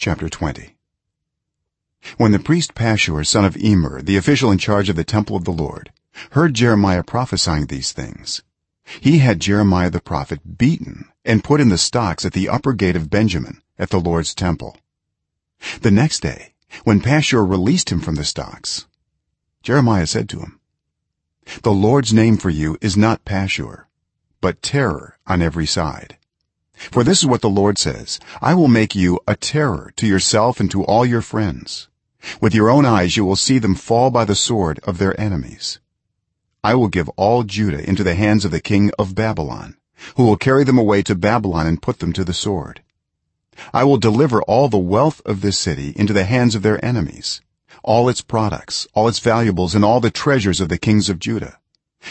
chapter 20 when the priest pashhur son of immer the official in charge of the temple of the lord heard jeremiah prophesying these things he had jeremiah the prophet beaten and put in the stocks at the upper gate of benjamin at the lord's temple. The next day when pashhur released him from the stocks jeremiah said to him the lord's name for you is not pashhur but terror on every side for this is what the lord says i will make you a terror to yourself and to all your friends. With your own eyes you will see them fall by the sword of their enemies. I will give all judah into the hands of the king of babylon who will carry them away to babylon and put them to the sword. I will deliver all the wealth of this city into the hands of their enemies all its products all its valuables and all the treasures of the kings of judah.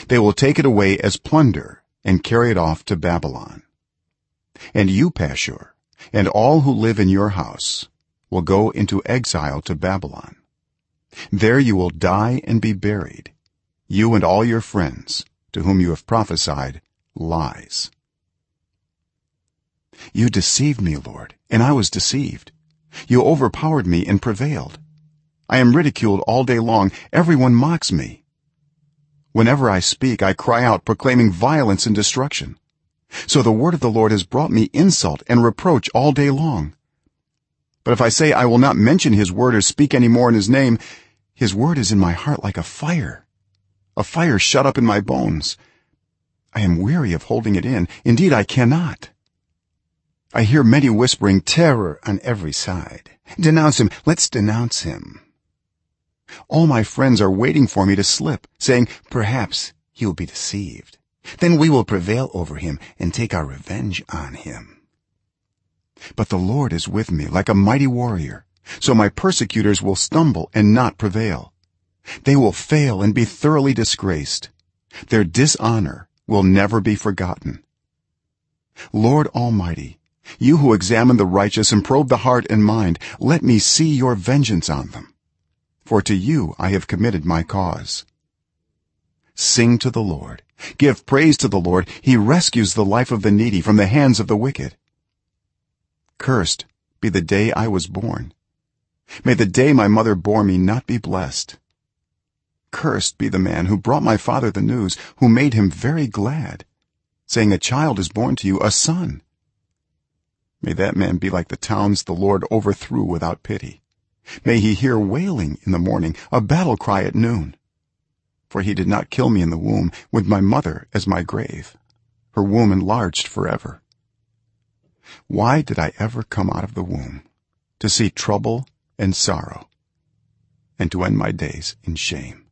They will take it away as plunder and carry it off to babylon and you pashhur and all who live in your house will go into exile to babylon. There you will die and be buried. You and all your friends to whom you have prophesied lies. You deceived me lord and i was deceived. You overpowered me and prevailed. I am ridiculed all day long. Everyone mocks me. Whenever i speak i cry out proclaiming violence and destruction so the word of the lord has brought me insult and reproach all day long. But if i say i will not mention his word or speak any more in his name his word is in my heart like a fire a fire shut up in my bones. I am weary of holding it in. Indeed i cannot. I hear many whispering terror on every side. Denounce him. Let's denounce him. All my friends are waiting for me to slip saying perhaps he will be deceived then we will prevail over him and take our revenge on him. But the lord is with me like a mighty warrior so my persecutors will stumble and not prevail. They will fail and be thoroughly disgraced. Their dishonor will never be forgotten. Lord almighty you who examine the righteous and probe the heart and mind let me see your vengeance on them. For to you i have committed my cause sing to the lord. Give praise to the lord. He rescues the life of the needy from the hands of the wicked. Cursed be the day i was born. May the day my mother bore me not be blessed. Cursed be the man who brought my father the news who made him very glad saying a child is born to you a son. May that man be like the towns the lord overthrew without pity. May he hear wailing in the morning a battle cry at noon for he did not kill me in the womb with my mother as my grave. Her womb enlarged forever. Why did i ever come out of the womb to see trouble and sorrow and to end my days in shame